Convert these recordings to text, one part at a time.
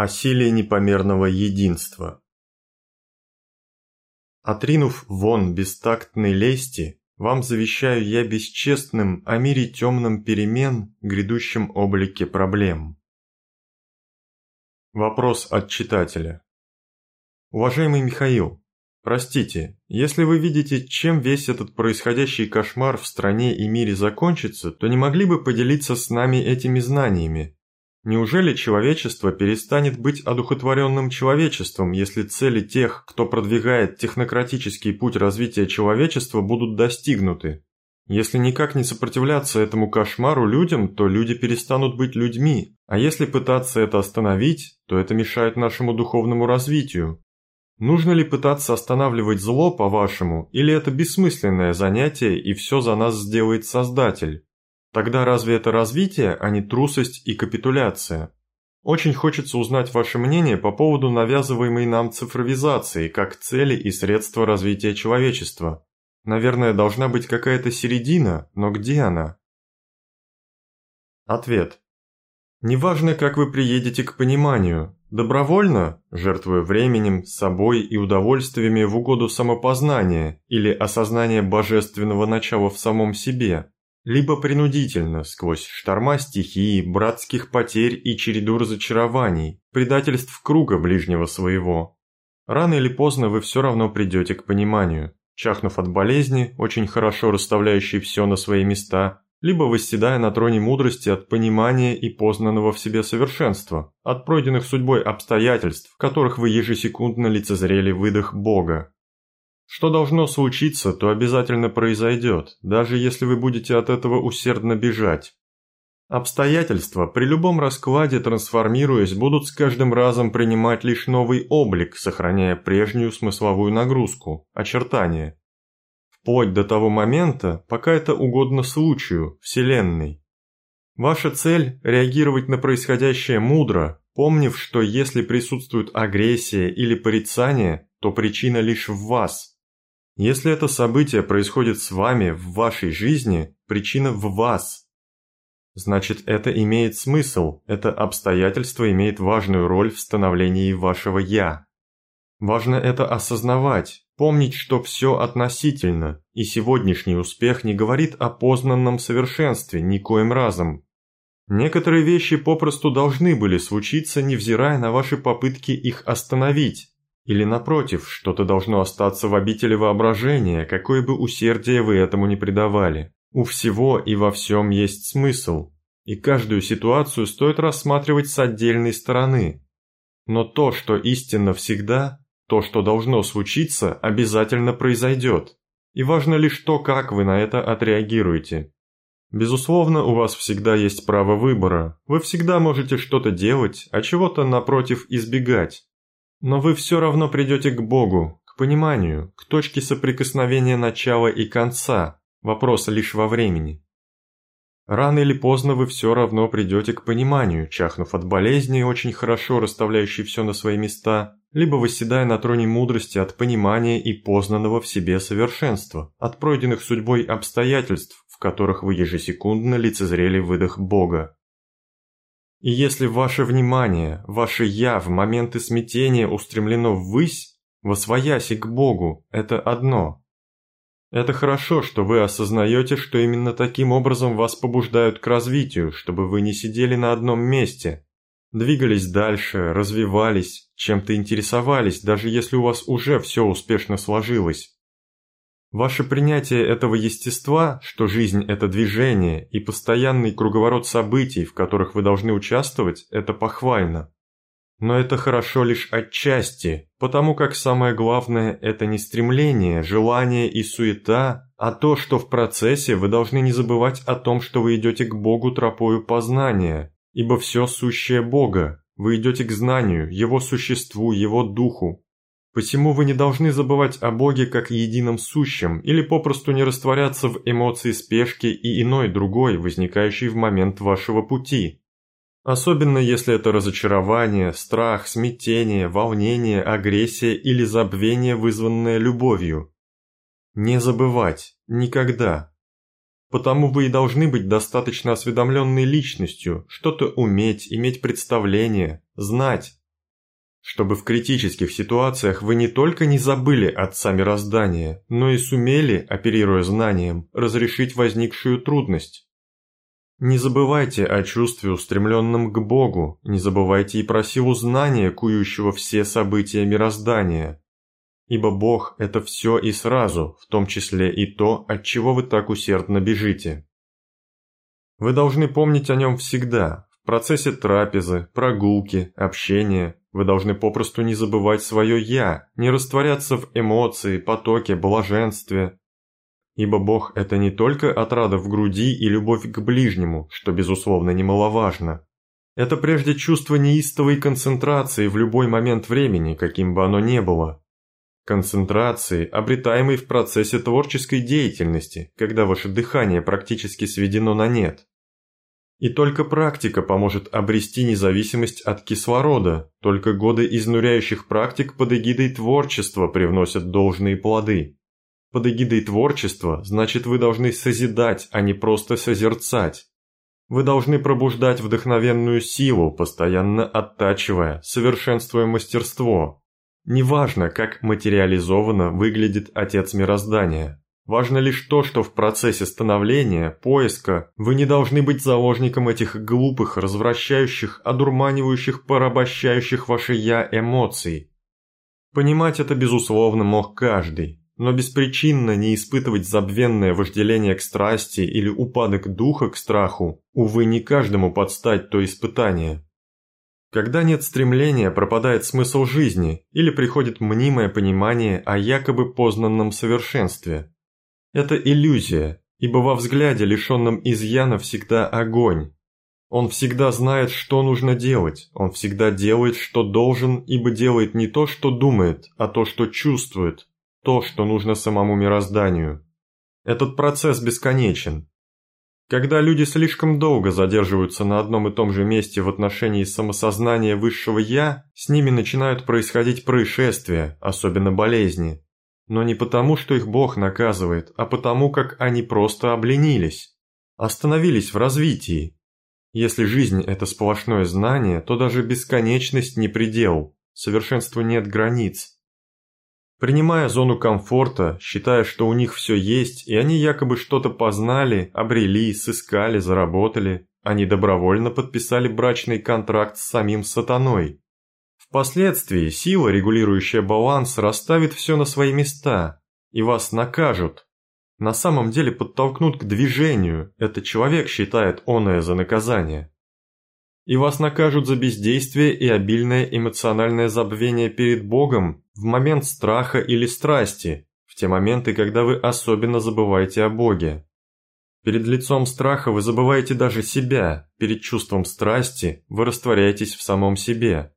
О силе непомерного единства. Отринув вон бестактной лести, вам завещаю я бесчестным о мире темном перемен, грядущем облике проблем. Вопрос от читателя. Уважаемый Михаил, простите, если вы видите, чем весь этот происходящий кошмар в стране и мире закончится, то не могли бы поделиться с нами этими знаниями, Неужели человечество перестанет быть одухотворенным человечеством, если цели тех, кто продвигает технократический путь развития человечества, будут достигнуты? Если никак не сопротивляться этому кошмару людям, то люди перестанут быть людьми, а если пытаться это остановить, то это мешает нашему духовному развитию. Нужно ли пытаться останавливать зло, по-вашему, или это бессмысленное занятие и все за нас сделает Создатель? Тогда разве это развитие, а не трусость и капитуляция? Очень хочется узнать ваше мнение по поводу навязываемой нам цифровизации как цели и средства развития человечества. Наверное, должна быть какая-то середина, но где она? Ответ. Неважно, как вы приедете к пониманию, добровольно, жертвуя временем, собой и удовольствиями в угоду самопознания или осознания божественного начала в самом себе, либо принудительно, сквозь шторма стихии, братских потерь и череду разочарований, предательств круга ближнего своего. Рано или поздно вы все равно придете к пониманию, чахнув от болезни, очень хорошо расставляющей все на свои места, либо восседая на троне мудрости от понимания и познанного в себе совершенства, от пройденных судьбой обстоятельств, которых вы ежесекундно лицезрели выдох Бога, что должно случиться, то обязательно произойдет, даже если вы будете от этого усердно бежать. Обстоятельства при любом раскладе, трансформируясь, будут с каждым разом принимать лишь новый облик, сохраняя прежнюю смысловую нагрузку, очертания. Вплоть до того момента, пока это угодно случаю, Вселенной. Ваша цель – реагировать на происходящее мудро, помнив, что если присутствует агрессия или порицание, то причина лишь в вас – если это событие происходит с вами в вашей жизни, причина в вас. Значит, это имеет смысл, это обстоятельство имеет важную роль в становлении вашего «я». Важно это осознавать, помнить, что все относительно, и сегодняшний успех не говорит о познанном совершенстве никоим разом. Некоторые вещи попросту должны были случиться, невзирая на ваши попытки их остановить, или напротив, что-то должно остаться в обители воображения, какое бы усердие вы этому не придавали. У всего и во всем есть смысл, и каждую ситуацию стоит рассматривать с отдельной стороны. Но то, что истинно всегда, то, что должно случиться, обязательно произойдет. И важно лишь то, как вы на это отреагируете. Безусловно, у вас всегда есть право выбора. Вы всегда можете что-то делать, а чего-то, напротив, избегать. Но вы все равно придете к Богу, к пониманию, к точке соприкосновения начала и конца, вопрос лишь во времени. Рано или поздно вы все равно придете к пониманию, чахнув от болезни, очень хорошо расставляющей все на свои места, либо восседая на троне мудрости от понимания и познанного в себе совершенства, от пройденных судьбой обстоятельств, в которых вы ежесекундно лицезрели выдох Бога. И если ваше внимание, ваше «я» в моменты смятения устремлено ввысь, восвоясь к Богу, это одно. Это хорошо, что вы осознаете, что именно таким образом вас побуждают к развитию, чтобы вы не сидели на одном месте, двигались дальше, развивались, чем-то интересовались, даже если у вас уже все успешно сложилось. Ваше принятие этого естества, что жизнь – это движение, и постоянный круговорот событий, в которых вы должны участвовать, это похвально. Но это хорошо лишь отчасти, потому как самое главное – это не стремление, желание и суета, а то, что в процессе вы должны не забывать о том, что вы идете к Богу тропою познания, ибо все сущее Бога, вы идете к знанию, Его существу, Его духу, Посему вы не должны забывать о Боге как едином сущем или попросту не растворяться в эмоции спешки и иной другой, возникающей в момент вашего пути. Особенно если это разочарование, страх, смятение, волнение, агрессия или забвение, вызванное любовью. Не забывать. Никогда. Потому вы и должны быть достаточно осведомленной личностью, что-то уметь, иметь представление, знать, чтобы в критических ситуациях вы не только не забыли отца мироздания, но и сумели, оперируя знанием, разрешить возникшую трудность. Не забывайте о чувстве, устремленном к Богу, не забывайте и про силу знания, кующего все события мироздания. Ибо Бог – это все и сразу, в том числе и то, от чего вы так усердно бежите. Вы должны помнить о нем всегда, процессе трапезы, прогулки, общения. Вы должны попросту не забывать свое «я», не растворяться в эмоции, потоке, блаженстве, Ибо Бог – это не только отрада в груди и любовь к ближнему, что, безусловно, немаловажно. Это прежде чувство неистовой концентрации в любой момент времени, каким бы оно ни было. Концентрации, обретаемой в процессе творческой деятельности, когда ваше дыхание практически сведено на нет. И только практика поможет обрести независимость от кислорода, только годы изнуряющих практик под эгидой творчества привносят должные плоды. Под эгидой творчества, значит вы должны созидать, а не просто созерцать. Вы должны пробуждать вдохновенную силу, постоянно оттачивая, совершенствуя мастерство. Неважно, как материализованно выглядит Отец Мироздания. Важно лишь то, что в процессе становления, поиска, вы не должны быть заложником этих глупых, развращающих, одурманивающих, порабощающих ваше «я» эмоций. Понимать это, безусловно, мог каждый, но беспричинно не испытывать забвенное вожделение к страсти или упадок духа к страху, увы, не каждому подстать то испытание. Когда нет стремления, пропадает смысл жизни или приходит мнимое понимание о якобы познанном совершенстве. Это иллюзия, ибо во взгляде, лишенном изъяна, всегда огонь. Он всегда знает, что нужно делать, он всегда делает, что должен, ибо делает не то, что думает, а то, что чувствует, то, что нужно самому мирозданию. Этот процесс бесконечен. Когда люди слишком долго задерживаются на одном и том же месте в отношении самосознания высшего «я», с ними начинают происходить происшествия, особенно болезни. Но не потому, что их Бог наказывает, а потому, как они просто обленились, остановились в развитии. Если жизнь – это сплошное знание, то даже бесконечность не предел, совершенству нет границ. Принимая зону комфорта, считая, что у них все есть, и они якобы что-то познали, обрели, сыскали, заработали, они добровольно подписали брачный контракт с самим сатаной. Впоследствии сила, регулирующая баланс, расставит все на свои места, и вас накажут. На самом деле подтолкнут к движению, это человек считает оное за наказание и вас накажут за бездействие и обильное эмоциональное забвение перед Богом в момент страха или страсти, в те моменты, когда вы особенно забываете о Боге. Перед лицом страха вы забываете даже себя, перед чувством страсти вы растворяетесь в самом себе.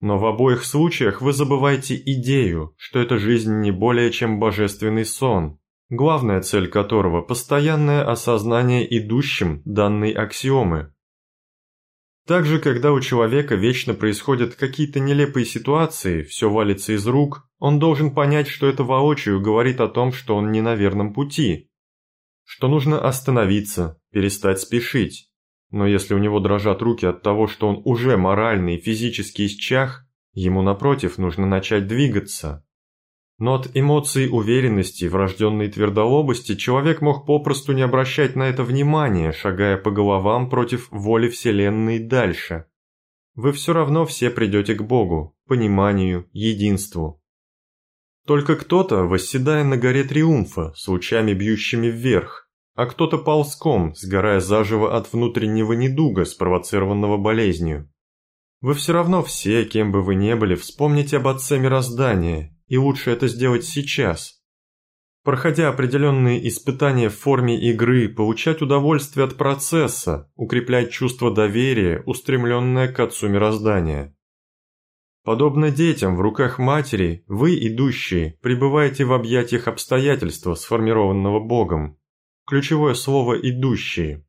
Но в обоих случаях вы забываете идею, что эта жизнь не более чем божественный сон, главная цель которого – постоянное осознание идущим данной аксиомы, также, когда у человека вечно происходят какие-то нелепые ситуации, все валится из рук, он должен понять, что это воочию говорит о том, что он не на верном пути. Что нужно остановиться, перестать спешить. Но если у него дрожат руки от того, что он уже морально и физически исчах, ему напротив нужно начать двигаться. Но от эмоций уверенности и врожденной твердолобости человек мог попросту не обращать на это внимания, шагая по головам против воли Вселенной дальше. Вы все равно все придете к Богу, пониманию, единству. Только кто-то, восседая на горе Триумфа, с лучами бьющими вверх, а кто-то ползком, сгорая заживо от внутреннего недуга, спровоцированного болезнью. Вы все равно все, кем бы вы ни были, вспомните об Отце Мироздания и лучше это сделать сейчас. Проходя определенные испытания в форме игры, получать удовольствие от процесса, укреплять чувство доверия, устремленное к Отцу Мироздания. Подобно детям в руках матери, вы, идущие, пребываете в объятиях обстоятельства, сформированного Богом. Ключевое слово «идущие».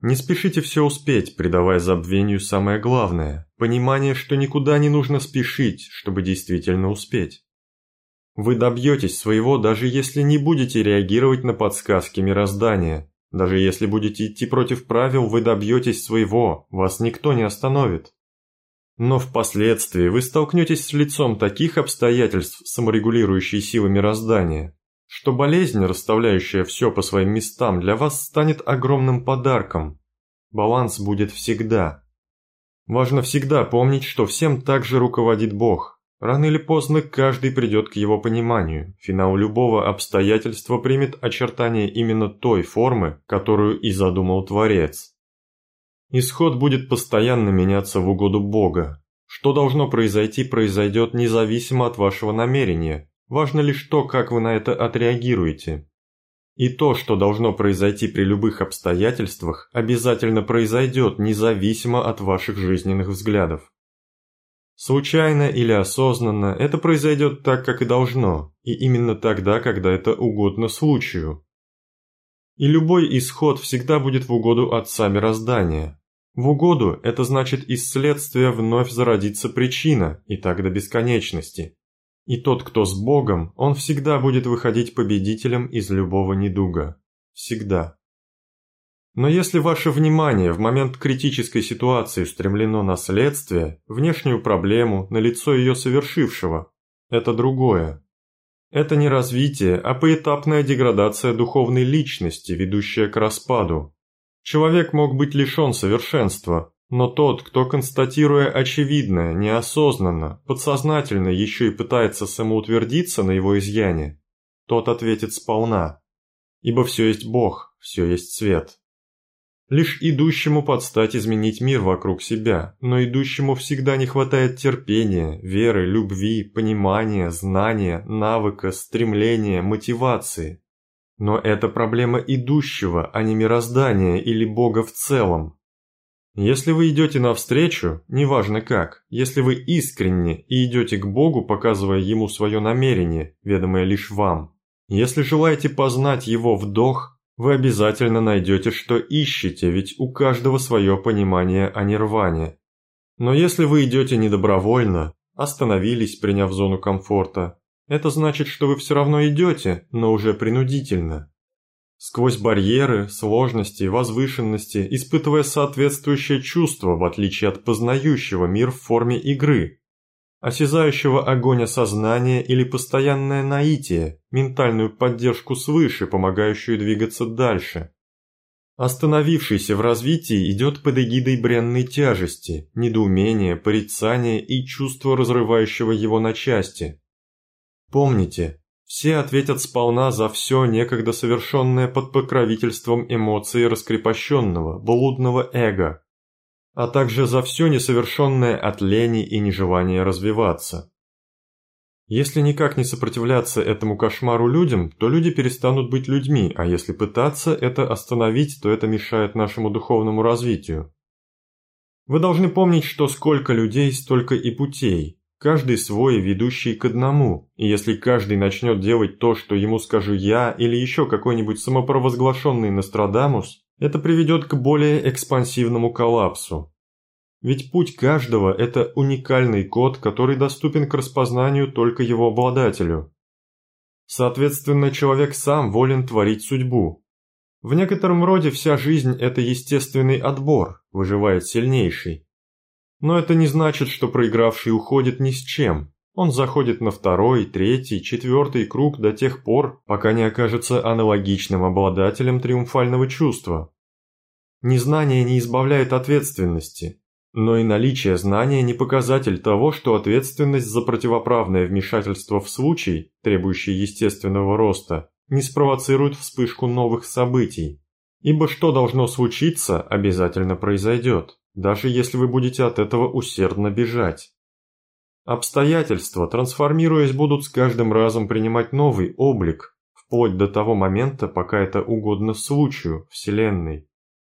Не спешите все успеть, придавая забвению самое главное – понимание, что никуда не нужно спешить, чтобы действительно успеть. Вы добьетесь своего, даже если не будете реагировать на подсказки мироздания. Даже если будете идти против правил, вы добьетесь своего, вас никто не остановит. Но впоследствии вы столкнетесь с лицом таких обстоятельств саморегулирующей силы мироздания, что болезнь, расставляющая все по своим местам, для вас станет огромным подарком. Баланс будет всегда. Важно всегда помнить, что всем также руководит Бог. Рано или поздно каждый придет к его пониманию. Финал любого обстоятельства примет очертания именно той формы, которую и задумал Творец. Исход будет постоянно меняться в угоду Бога. Что должно произойти, произойдет независимо от вашего намерения. Важно лишь то, как вы на это отреагируете. И то, что должно произойти при любых обстоятельствах, обязательно произойдет независимо от ваших жизненных взглядов. Случайно или осознанно это произойдет так, как и должно, и именно тогда, когда это угодно случаю. И любой исход всегда будет в угоду Отца Мироздания, в угоду это значит из следствия вновь зародится причина, и так до бесконечности. И тот, кто с Богом, он всегда будет выходить победителем из любого недуга. Всегда. Но если ваше внимание в момент критической ситуации устремлено на следствие, внешнюю проблему, на лицо ее совершившего, это другое. Это не развитие, а поэтапная деградация духовной личности, ведущая к распаду, Человек мог быть лишен совершенства, но тот, кто, констатируя очевидное, неосознанно, подсознательно еще и пытается самоутвердиться на его изъяне, тот ответит сполна. Ибо все есть Бог, все есть свет. Лишь идущему подстать изменить мир вокруг себя, но идущему всегда не хватает терпения, веры, любви, понимания, знания, навыка, стремления, мотивации. Но это проблема идущего, а не мироздания или Бога в целом. Если вы идете навстречу, неважно как, если вы искренне и идете к Богу, показывая Ему свое намерение, ведомое лишь вам, если желаете познать Его вдох, вы обязательно найдете, что ищете, ведь у каждого свое понимание о нирване. Но если вы идете недобровольно, остановились, приняв зону комфорта, это значит, что вы все равно идете, но уже принудительно. Сквозь барьеры, сложности, возвышенности, испытывая соответствующее чувство, в отличие от познающего мир в форме игры, осязающего огонь осознания или постоянное наитие, ментальную поддержку свыше, помогающую двигаться дальше. Остановившийся в развитии идет под эгидой бренной тяжести, недоумения, порицания и чувства разрывающего его на части. Помните, все ответят сполна за все некогда совершенное под покровительством эмоций раскрепощенного, блудного эго, а также за все несовершенное от лени и нежелания развиваться. Если никак не сопротивляться этому кошмару людям, то люди перестанут быть людьми, а если пытаться это остановить, то это мешает нашему духовному развитию. Вы должны помнить, что сколько людей, столько и путей, Каждый свой, ведущий к одному, и если каждый начнет делать то, что ему скажу я или еще какой-нибудь самопровозглашенный Нострадамус, это приведет к более экспансивному коллапсу. Ведь путь каждого – это уникальный код, который доступен к распознанию только его обладателю. Соответственно, человек сам волен творить судьбу. В некотором роде вся жизнь – это естественный отбор, выживает сильнейший. Но это не значит, что проигравший уходит ни с чем. Он заходит на второй, третий, четвертый круг до тех пор, пока не окажется аналогичным обладателем триумфального чувства. Незнание не избавляет ответственности, но и наличие знания не показатель того, что ответственность за противоправное вмешательство в случай, требующий естественного роста, не спровоцирует вспышку новых событий. Ибо что должно случиться, обязательно произойдет даже если вы будете от этого усердно бежать. Обстоятельства, трансформируясь, будут с каждым разом принимать новый облик, вплоть до того момента, пока это угодно случаю, Вселенной.